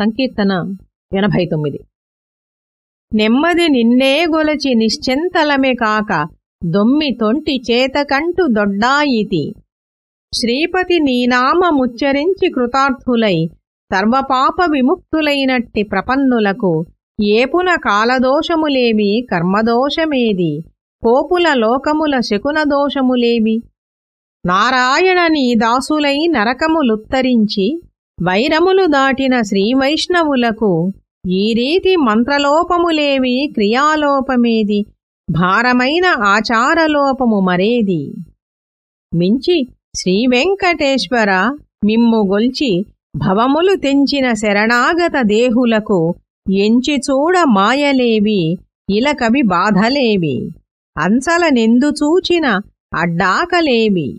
సంకీర్తన ఎనభై తొమ్మిది. నెమ్మది నిన్నే గొలచి నిశ్చింతలమే కాక దొమ్మి తొంటి చేతకంటు దొడ్డాయితి. శ్రీపతి నీనామముచ్చరించి కృతార్థులై సర్వపాప విముక్తులైనట్టి ప్రపన్నులకు ఏపున కాలదోషములేమి కర్మదోషమేది? కోపుల లోకముల శకునదోషములేవి నారాయణ నీ దాసులై నరకములుత్తరించి వైరములు దాటిన శ్రీవైష్ణవులకు ఈ రీతి మంత్రలోపములేవి క్రియాలోపమేది భారమైన ఆచారలోపము మరేది? మించి శ్రీవెంకటేశ్వర మిమ్ము గొల్చి భవములు తెంచిన శరణాగత దేహులకు ఎంచి చూడ మాయలేవి ఇలకవి బాధలేవి అంచల నెందు చూచిన అడ్డాకలేవి.